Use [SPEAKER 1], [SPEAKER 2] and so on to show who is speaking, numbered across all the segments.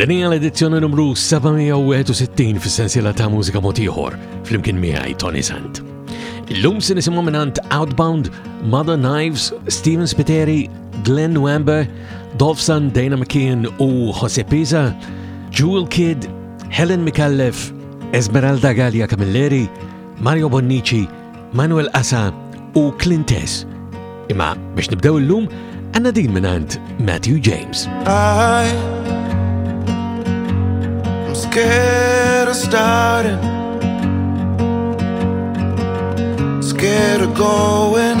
[SPEAKER 1] Din hija l-edizzjoni numru 761 fis-sensiela ta' mużika mod ieħor flimkien miegħi Tony Sant. Illum se nisimgħu minant Outbound, Mother Knives, Steven Spiteri, Glenn Wamber, Dolphson, Dana McKeon u Jose Pisa, Jewel Kidd, Helen Mikallef, Esmeralda Gallia Camilleri, Mario Bonnici, Manuel Asa u Clintes. Imma biex nibdew illum għandna din mingħand Matthew James.
[SPEAKER 2] I am scared of starting Scared of going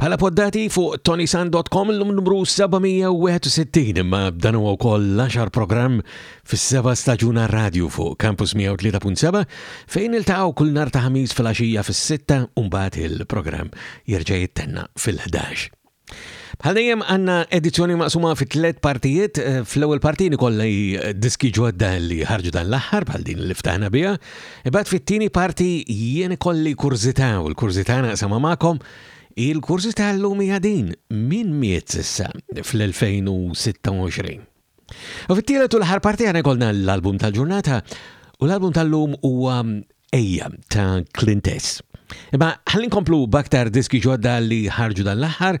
[SPEAKER 1] Bħala poddati fuq tonisan.com l-lum numru 761 imma dan huwa wkoll l-10 programm fis-seba staġuna radju fuq Campus 103.7 fejn iltaqgħu kull nar ta' ħamis fil-għaxija fis-sitta u mbagħad il-programm jerġa' jittenna fil-11. Bħal dejjem għanna edizzjoni maqsuma fi tliet partijiet, eh, fl-ewwel parti nikollha diski ġodda li ħarġu dan l-aħħar bħal din li ftaħna biha, imbagħad fit-tieni parti jien ikolli kurżità u l-kurżità naqsama magħkom Il-kurżità llum hija din, min miet s'issa fl-2026? U fit-tielet u l-aħħar parti għana jkollna l-album tal-ġurnata u l-album tal-lum huwa Ejja ta' Clintess. Imma ħalli nkomplu baktar diski ġodda li ħarġu dan l-aħħar,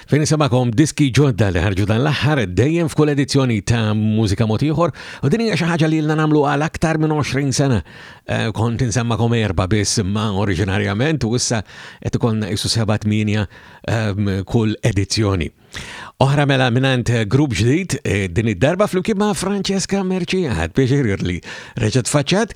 [SPEAKER 1] Fejn semakom diski ġodda li ħarġu dan l-aħħar dejjem f'kull edizzjoni ta' mużika mod ieħor u din hija xi ħaġa li lna nagħmlu għal aktar minn 20 sena. Eh, kont insemmakom erba' biss ma oriġinarjament u issa qed ikollna isu seba' tmienja eh, kull edizzjoni. Oħra mela minant eh, grupp ġdid din id-darba flimkien ma' Francesca Merċi ħad pieċir li reġgħet faċċat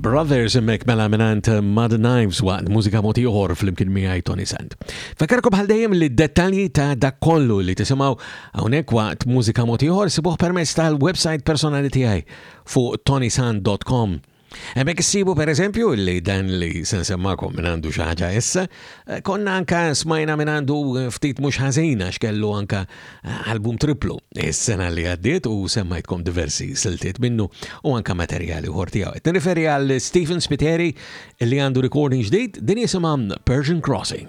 [SPEAKER 1] Brothers hemmhekk mela mingħand Mad Knives waqt mużika mod ieħor flimkien miegħi Tony Sand. Fakarkom bħal dejjem li dettalji ta' dak kollu li tisimgħu hawnhekk waqt mużika mod ieħor sibuh permezz tal-website personali tiegħi fuq tonysand.com. Hemmhekk issibu pereżempju li dan li se nsemmakom minn għandu xi ħaġa issa, konna anka smajna minn għandu ftit mhux ħażina x'kellu anka album triplu is-sena li għaddiet u semmajtkom diversi siltiet minnu u anka materjali uħor tiegħu. Qed nirriferi għal Stephen Spiteri li għandu recording ġdid din jisimha Persian Crossing.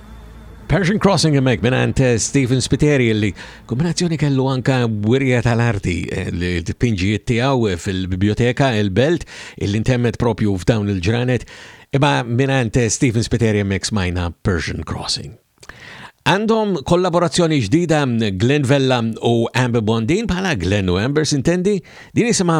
[SPEAKER 1] Persian Crossing hemmhekk mingħand eh, Stephen Spiteri li kombinazzjoni kellu anka wirja tal-arti eh, li t-pinġijiet tiegħu eh, fil-biblioteka il-Belt illi ntemmet propju f'dawn il-ġranet imma mingħand Stephen Spiteri hemmhekk smajna Persian Crossing. Għandhom kollaborazzjoni ġdida Glenn Vella u Amber Bondin bħala Glenn u Amber sintendi din jisimha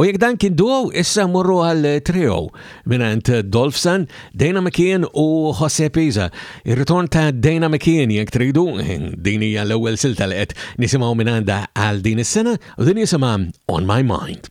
[SPEAKER 1] U
[SPEAKER 3] jekk dan kien duo, issa morru għal trio minant Dolfsan, Dana McKean u Jose Pisa. Ir-ritorn ta' Dana McKean jekk tridu, din hija l-ewwel silta li qed nisimgħu minanda għal din is-sena u din jisimha On My Mind.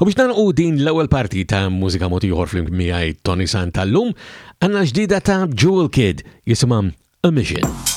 [SPEAKER 3] U biex nagħlqu din l-ewwel parti ta' Mużika Mod Ieħor flimkien miegħi Tony Sant tal-lum, għandna ġdida ta' Jewel Kidd jisimha A Mission.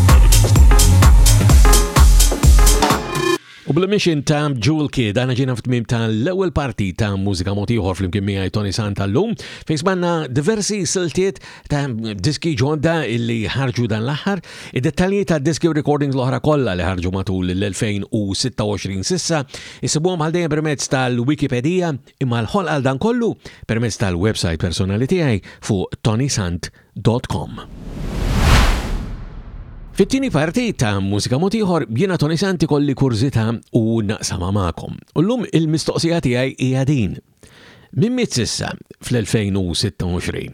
[SPEAKER 1] U bl-mission ta' Jewel Kid għana ġina f'tmim ta' l-ewel parti ta' mużika motiħor fl-imkien miħaj Tony Santa l-lum, fejn smanna diversi siltiet ta' diski ġodda illi ħarġu dan l-aħħar, id-dettalji ta' diski u recordings l-oħra kollha li ħarġu matul l-2026 sissa, isibuhom għal dejjem permezz tal-Wikipedia imma l-ħol għal dan kollu permezz tal-website personali tiegħi fuq tonysant.com. dot com. Fit-tieni parti ta' Mużika Mod Ieħor jiena Tony Santi kolli kurżità u naqsama magħkom. U llum il-mistoqsija tiegħi hija din. Min miet sissa fl-2026?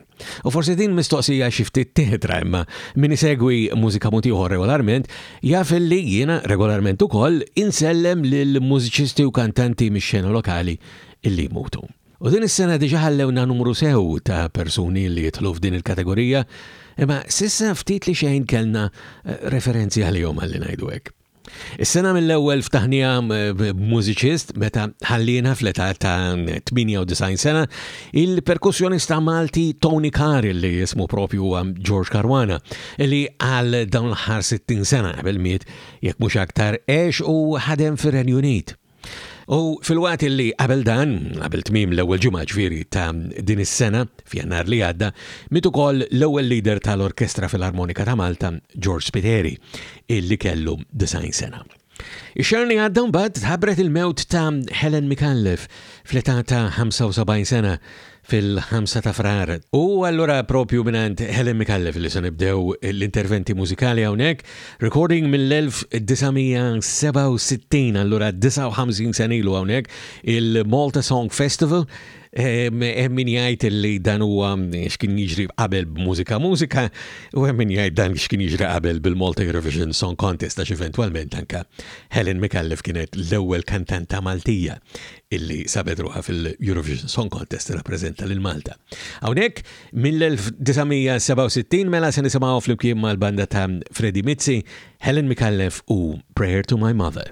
[SPEAKER 1] U forsi din mistoqsija xi ftit tieħdra imma min isegwi mużika mod ieħor regolarment jaf li jiena regolarment ukoll insellem lil mużiċisti u kantanti mix-xena lokali illi jmutu. U din is-sena diġà ħallewna numru sew ta' persuni li jidħlu f'din il-kategorija, imma s'issa ftit li xejn kellna eh, referenzi għalihom ħalli ngħidu hekk. Is-sena mill-ewwel ftaħniha eh, b'mużiċist meta ħalliena fl-età ta' 98 sena il-perkussjonista Malti Tony Carr li jismu propju huwa George Caruana li għal dawn l-ħar 60 sena qabel miet jekk mhux aktar għex u ħadem fir-Renju Unit. U fil-waqt li qabel dan, qabel tmiem l-ewwel ġimgħa ġifieri ta' din is-sena, f'Jannar li għadda, miet ukoll l-ewwel leader tal-Orkestra Filarmonika ta' Malta, George Spiteri, illi kellu 90 sena. Ix-xahar li għadda mbagħad tħabbret il-mewt ta' Helen Micallef fl-età ta' 75 sena fil-ħamsa ta' Frar. U allura propju mingħand Helen Mikallef li se nibdew l-interventi mużikali hawnhekk, recording mill-1967 allura 59 sen ilu hawnhekk il-Malta Song Festival hemm min jgħid li dan huwa x'kien jiġri qabel b'mużika mużika u hemm min jgħid dan x'kien jiġri qabel bil-Malta Eurovision Song Contest għax eventwalment anka Helen Mikallef kienet l-ewwel kantanta Maltija illi sabet ruħa fil-Eurovision Song Contest tirrappreżenta lil Malta. Hawnhekk mill-1967 mela se nisimgħu flimkien mal-banda ta' Freddy Mizzi, Helen Mikallef u Prayer to My Mother.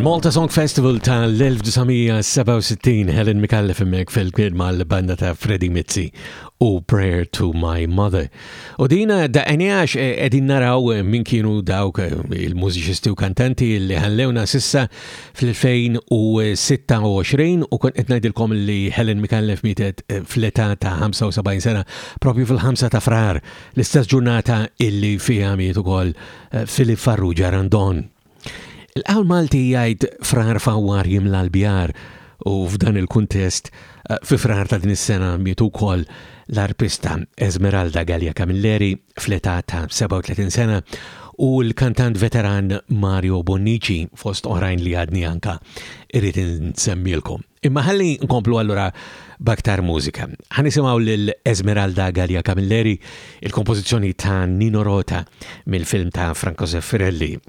[SPEAKER 1] Il-Malta Song Festival ta' l-1967 Helen Mikallef immek fil-kbir mal-banda ta' Freddy Mizzi u Prayer to My Mother. U dina da' għax eh, edin naraw eh, minn kienu dawk eh, il-mużiċisti u kantanti li ħallewna sissa fl-2026 u kont qed ngħidilkom li Helen Micallef mietet eh, fl-età ta' 75 sena propju fil-5 ta' frar, l-istess ġurnata illi fiha miet ukoll eh, Filip Farrugia Randon. Il-qawl Malti jgħid frar fawwar jimla l-bjar u f'dan il-kuntest eh, fi frar ta' din is-sena mietu wkoll l-arpista Esmeralda Gallia Camilleri fl-età ta' 37 sena u l-kantant veteran Mario Bonnici fost oħrajn li għadni anka irrid insemmilkom. Imma ħalli nkomplu allura baktar mużika. Ħanisimgħu lil Esmeralda Gallia Camilleri, il-kompożizzjoni ta' Nino Rota mill-film ta' Franco Zeffirelli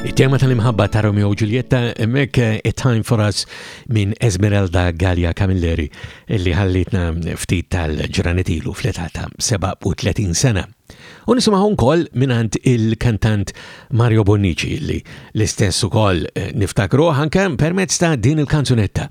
[SPEAKER 1] It-tema tal-imħabba ta' Romeo Giulietta mek eh, A Time for Us minn Esmeralda Gallia Camilleri li ħallitna ftit tal-ġranetilu fl-età ta' 37 sena. U nisimgħu wkoll mingħand il-kantant Mario Bonnici li l-istess ukoll eh, niftakru anke permezz ta' din il-kanzunetta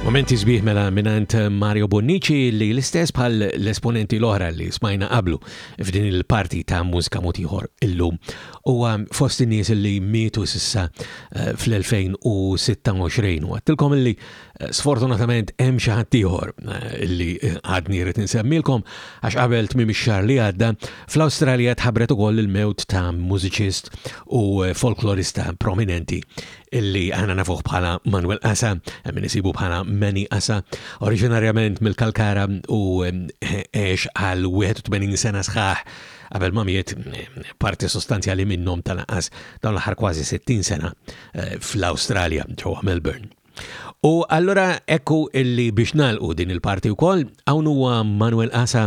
[SPEAKER 1] Momenti sbieħ mela minant Mario Bonnici li l-istess bħal l-esponenti l-oħra li smajna qablu f'din il-parti ta' mużika motiħor illum huwa fost in-nies li mietu sissa eh, fl-2026 u għattilkom li eh, sfortunatament hemm xi ħadd ieħor eh, li għadni rrid insemmilkom għax qabel tmiem ix-xahar li għadda fl-Awstralja tħabbret ukoll il-mewt ta' mużiċist u folklorista prominenti illi aħna nafuh bħala Manuel Qasa, minn isibu bħala Manny Qasa, oriġinarjament mill-Kalkara u għex għal 81 sena sħaħ qabel ma miet parti sostanzjali minnhom tal-qas dawn l-aħħar kważi 60 sena eh, fl-Awstralja ġewwa Melbourne. U allura ekku illi biex nalqu din il-parti wkoll hawn huwa Manuel Qasa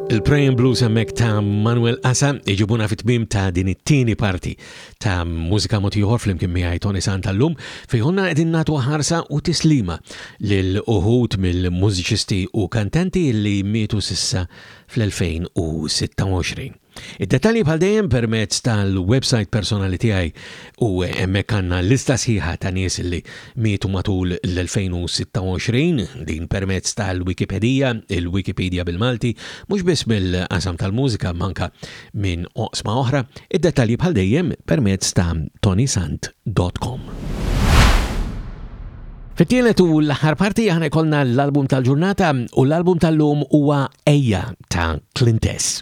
[SPEAKER 1] Il-Praying Blues
[SPEAKER 4] hemmhekk ta' Manuel Casa iġibuna fit-tmiem ta' din it-tieni parti ta' Mużika Mod Ieħor flimkien miegħi Tony Santa llum fejn ħonna qegħdin nagħtu ħarsa u tislima lil uħud mill-mużiċisti u kantanti li mietu s'issa fl-2026. Id-dettalji bħal dejjem permezz tal-websajt personali tiegħi u hemmhekk għandna l-lista sħiħa ta' nies li mietu matul l-2026, din permezz tal-Wikipedija, il-Wikipedia bil-Malti, mhux biss mill-qasam tal-mużika imma anke minn oqsma oħra. Id-dettalji bħal dejjem permezz ta' tonysant.com. Fit-tielet u l-aħħar parti aħna jkollna l-album tal-ġurnata u l-album tal-lum huwa Ejja ta' Clintess.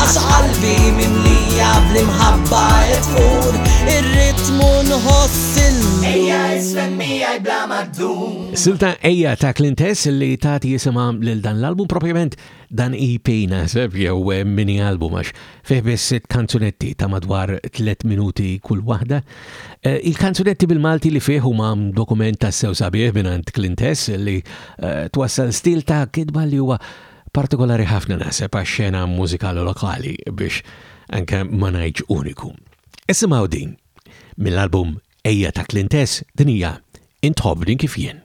[SPEAKER 1] Għax qalbi mimlija bl-imħabba qed tmur ir-ritmu nħoss illum. Ejja isfem miegħi bla maddum.
[SPEAKER 4] Silta ejja ta' Clintess li tagħti jisimha lil dan l-album propjament dan EP naħseb jew eh, mini album għax fih biss sitt kanzunetti ta' madwar 3 minuti kull waħda. Eh, il-kanzunetti bil-Malti li fih huma dokument ta' sew sabiħ minn Clintess li eh, twassal stil ta' kidba li huwa Partikolari ħafna naħseb għax-xena mużikali lokali biex anke ma ngħidx uniku. Isimgħu din, mill-album Ejja ta' Klintess, din hija Int Tħobbni Kif Jien.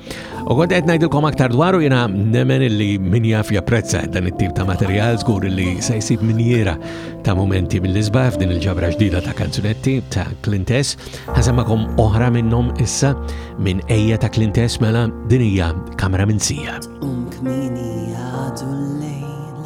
[SPEAKER 4] U
[SPEAKER 1] għod għed najdilkom aktar dwaru jina nemmen illi min jaf japprezza dan it-tip ta' materjal zgur illi se jisib minjera ta' momenti mill-izba f'din il-ġabra ġdida ta' kanzunetti ta' Clintess. Ħasemakom oħra minnom issa minn ejja ta' Clintess mela dinija kamra minn sija.
[SPEAKER 4] Um kmini għadu l-lejl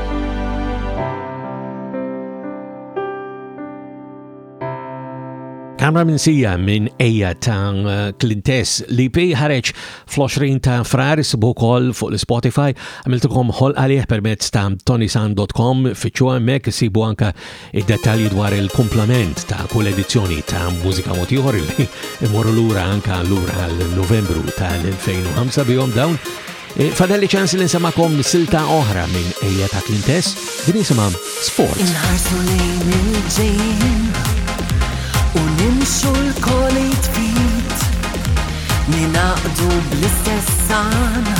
[SPEAKER 1] Kamra minsija minn eja ta' Clintess li pi ħareġ fl-20 ta' frar sibu kol fuq l-Spotify għamiltukom ħol għalih permezz ta' tonisan.com fiċu għemmek sibu anka Id-dettalji dwar il-kumplament ta' kull edizzjoni ta' Mużika Mod Ieħor li imorru lura anka lura għal Novembru tal-2005 bihom dawn eh, Fadalli ċans li nsemakom silta oħra minn Eja ta' Klintess, din jisimha Sport.
[SPEAKER 4] Inħarsu lejn il-ġejjin u nimxu l-koli tfid ninaqdu bl-istess sana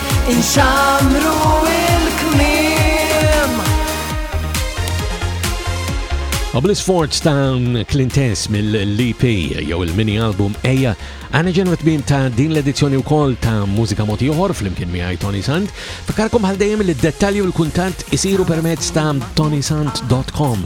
[SPEAKER 4] Inxamru il-kmiem.
[SPEAKER 1] Qabel sforz ta' Clintess mill-LP e jew il-mini album Eja, għana ġenwa tbim ta' din l-edizzjoni u kol ta' mużika moti uħor fl-imkien miħaj Tony Sant. Fakarkom għal dejjem li d-dettalji u l-kuntant isiru permezz ta' tonysant.com